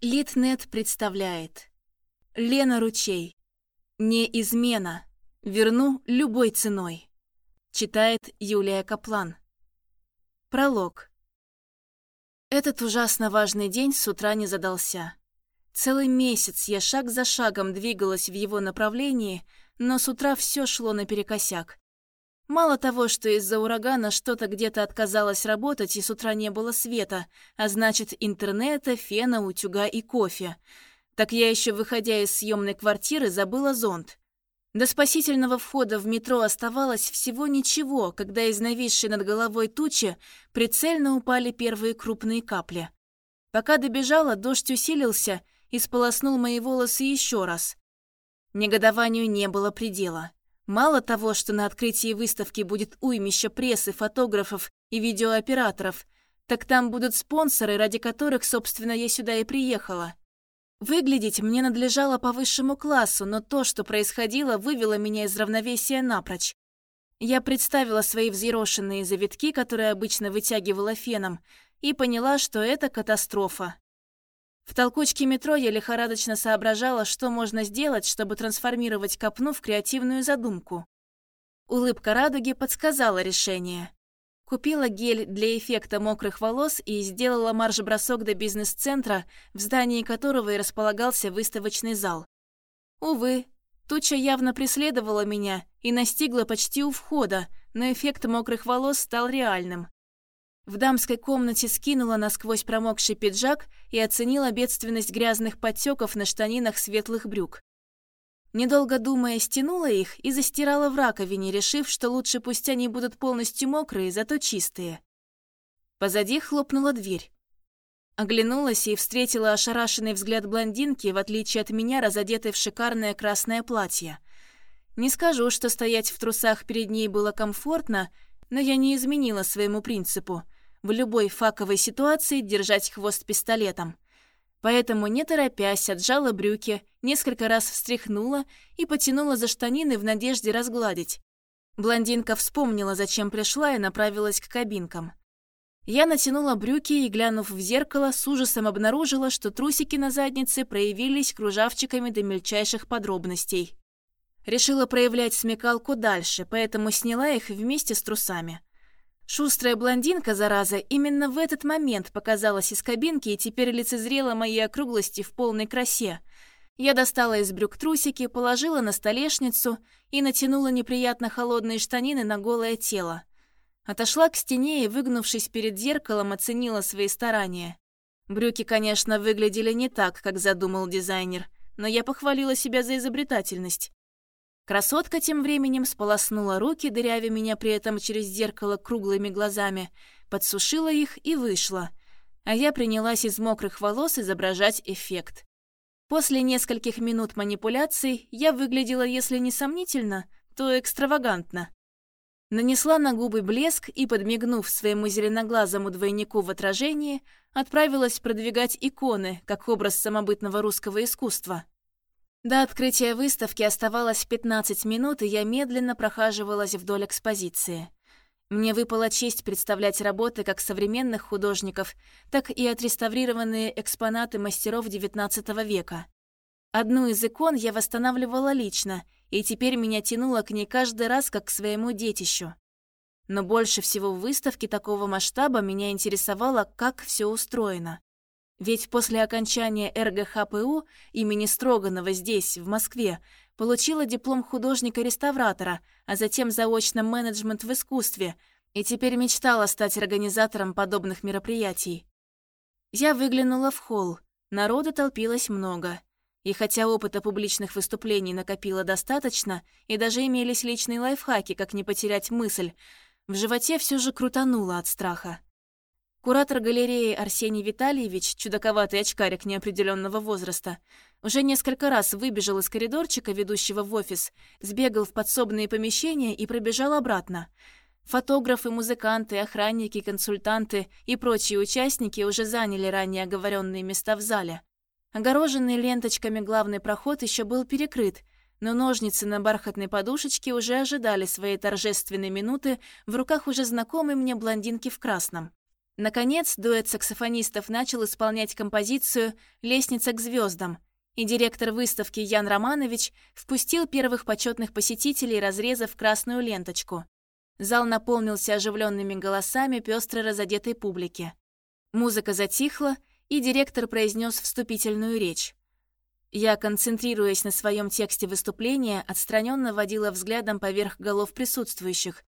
Литнет представляет. Лена Ручей. Не измена. Верну любой ценой. Читает Юлия Каплан. Пролог. Этот ужасно важный день с утра не задался. Целый месяц я шаг за шагом двигалась в его направлении, но с утра все шло наперекосяк. Мало того, что из-за урагана что-то где-то отказалось работать и с утра не было света, а значит интернета, фена, утюга и кофе, так я еще, выходя из съемной квартиры, забыла зонт. До спасительного входа в метро оставалось всего ничего, когда из нависшей над головой тучи прицельно упали первые крупные капли. Пока добежала, дождь усилился и сполоснул мои волосы еще раз. Негодованию не было предела. Мало того, что на открытии выставки будет уймища прессы, фотографов и видеооператоров, так там будут спонсоры, ради которых, собственно, я сюда и приехала. Выглядеть мне надлежало по высшему классу, но то, что происходило, вывело меня из равновесия напрочь. Я представила свои взъерошенные завитки, которые обычно вытягивала феном, и поняла, что это катастрофа. В толкучке метро я лихорадочно соображала, что можно сделать, чтобы трансформировать копну в креативную задумку. Улыбка радуги подсказала решение. Купила гель для эффекта мокрых волос и сделала марш-бросок до бизнес-центра, в здании которого и располагался выставочный зал. Увы, туча явно преследовала меня и настигла почти у входа, но эффект мокрых волос стал реальным. В дамской комнате скинула насквозь промокший пиджак и оценила бедственность грязных подтеков на штанинах светлых брюк. Недолго думая, стянула их и застирала в раковине, решив, что лучше пусть они будут полностью мокрые, зато чистые. Позади хлопнула дверь. Оглянулась и встретила ошарашенный взгляд блондинки, в отличие от меня, разодетой в шикарное красное платье. Не скажу, что стоять в трусах перед ней было комфортно, но я не изменила своему принципу — в любой факовой ситуации держать хвост пистолетом. Поэтому, не торопясь, отжала брюки, несколько раз встряхнула и потянула за штанины в надежде разгладить. Блондинка вспомнила, зачем пришла и направилась к кабинкам. Я натянула брюки и, глянув в зеркало, с ужасом обнаружила, что трусики на заднице проявились кружавчиками до мельчайших подробностей. Решила проявлять смекалку дальше, поэтому сняла их вместе с трусами. Шустрая блондинка, зараза, именно в этот момент показалась из кабинки и теперь лицезрела мои округлости в полной красе. Я достала из брюк трусики, положила на столешницу и натянула неприятно холодные штанины на голое тело. Отошла к стене и, выгнувшись перед зеркалом, оценила свои старания. Брюки, конечно, выглядели не так, как задумал дизайнер, но я похвалила себя за изобретательность. Красотка тем временем сполоснула руки, дырявя меня при этом через зеркало круглыми глазами, подсушила их и вышла. А я принялась из мокрых волос изображать эффект. После нескольких минут манипуляций я выглядела, если не сомнительно, то экстравагантно. Нанесла на губы блеск и, подмигнув своему зеленоглазому двойнику в отражении, отправилась продвигать иконы, как образ самобытного русского искусства. До открытия выставки оставалось 15 минут, и я медленно прохаживалась вдоль экспозиции. Мне выпала честь представлять работы как современных художников, так и отреставрированные экспонаты мастеров XIX века. Одну из икон я восстанавливала лично, и теперь меня тянуло к ней каждый раз как к своему детищу. Но больше всего в выставке такого масштаба меня интересовало, как все устроено. Ведь после окончания РГХПУ имени Строганова здесь, в Москве, получила диплом художника-реставратора, а затем заочно менеджмент в искусстве, и теперь мечтала стать организатором подобных мероприятий. Я выглянула в холл. Народа толпилось много. И хотя опыта публичных выступлений накопила достаточно, и даже имелись личные лайфхаки, как не потерять мысль, в животе все же крутануло от страха. Куратор галереи Арсений Витальевич, чудаковатый очкарик неопределенного возраста, уже несколько раз выбежал из коридорчика, ведущего в офис, сбегал в подсобные помещения и пробежал обратно. Фотографы, музыканты, охранники, консультанты и прочие участники уже заняли ранее оговоренные места в зале. Огороженный ленточками главный проход еще был перекрыт, но ножницы на бархатной подушечке уже ожидали своей торжественной минуты в руках уже знакомой мне блондинки в красном. Наконец, дуэт саксофонистов начал исполнять композицию «Лестница к звездам», и директор выставки Ян Романович впустил первых почетных посетителей, разрезав красную ленточку. Зал наполнился оживленными голосами пестро разодетой публики. Музыка затихла, и директор произнес вступительную речь. Я, концентрируясь на своем тексте выступления, отстраненно водила взглядом поверх голов присутствующих,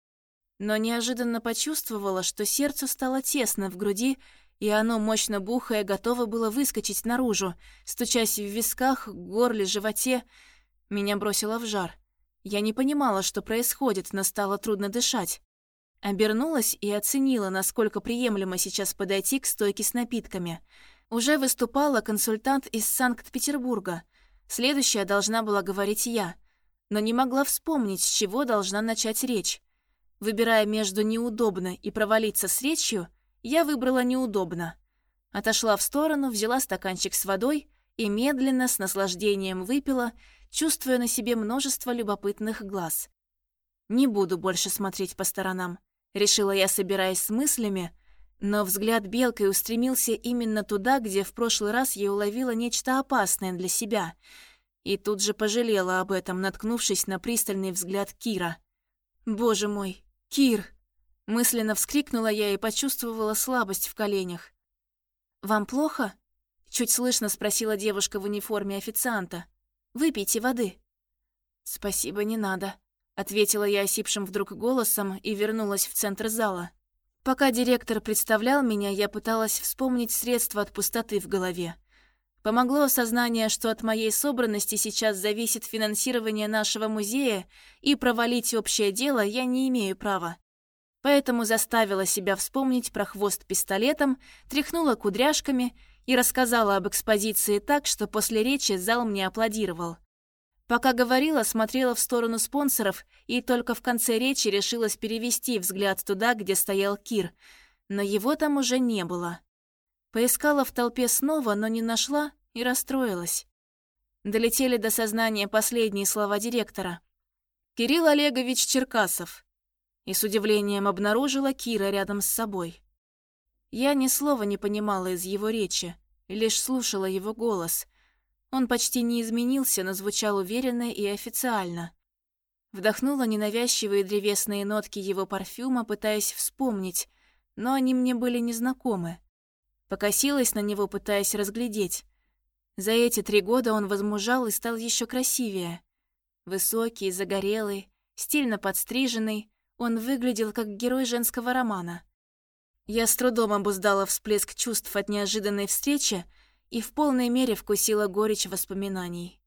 но неожиданно почувствовала, что сердцу стало тесно в груди, и оно, мощно бухая, готово было выскочить наружу, стучась в висках, горле, животе. Меня бросило в жар. Я не понимала, что происходит, но стало трудно дышать. Обернулась и оценила, насколько приемлемо сейчас подойти к стойке с напитками. Уже выступала консультант из Санкт-Петербурга. Следующая должна была говорить я, но не могла вспомнить, с чего должна начать речь. Выбирая между неудобно и провалиться с речью, я выбрала неудобно. Отошла в сторону, взяла стаканчик с водой и медленно, с наслаждением выпила, чувствуя на себе множество любопытных глаз. Не буду больше смотреть по сторонам. Решила я, собираясь с мыслями, но взгляд белкой устремился именно туда, где в прошлый раз я уловила нечто опасное для себя. И тут же пожалела об этом, наткнувшись на пристальный взгляд Кира. «Боже мой, Кир!» Мысленно вскрикнула я и почувствовала слабость в коленях. «Вам плохо?» Чуть слышно спросила девушка в униформе официанта. «Выпейте воды». «Спасибо, не надо», — ответила я осипшим вдруг голосом и вернулась в центр зала. Пока директор представлял меня, я пыталась вспомнить средства от пустоты в голове. Помогло осознание, что от моей собранности сейчас зависит финансирование нашего музея, и провалить общее дело я не имею права. Поэтому заставила себя вспомнить про хвост пистолетом, тряхнула кудряшками и рассказала об экспозиции так, что после речи зал мне аплодировал. Пока говорила, смотрела в сторону спонсоров и только в конце речи решилась перевести взгляд туда, где стоял Кир, но его там уже не было. Поискала в толпе снова, но не нашла и расстроилась. Долетели до сознания последние слова директора. «Кирилл Олегович Черкасов, и с удивлением обнаружила Кира рядом с собой. Я ни слова не понимала из его речи, лишь слушала его голос. Он почти не изменился, но звучал уверенно и официально. Вдохнула ненавязчивые древесные нотки его парфюма, пытаясь вспомнить, но они мне были незнакомы. Покосилась на него, пытаясь разглядеть. За эти три года он возмужал и стал еще красивее. Высокий, загорелый, стильно подстриженный, он выглядел как герой женского романа. Я с трудом обуздала всплеск чувств от неожиданной встречи и в полной мере вкусила горечь воспоминаний.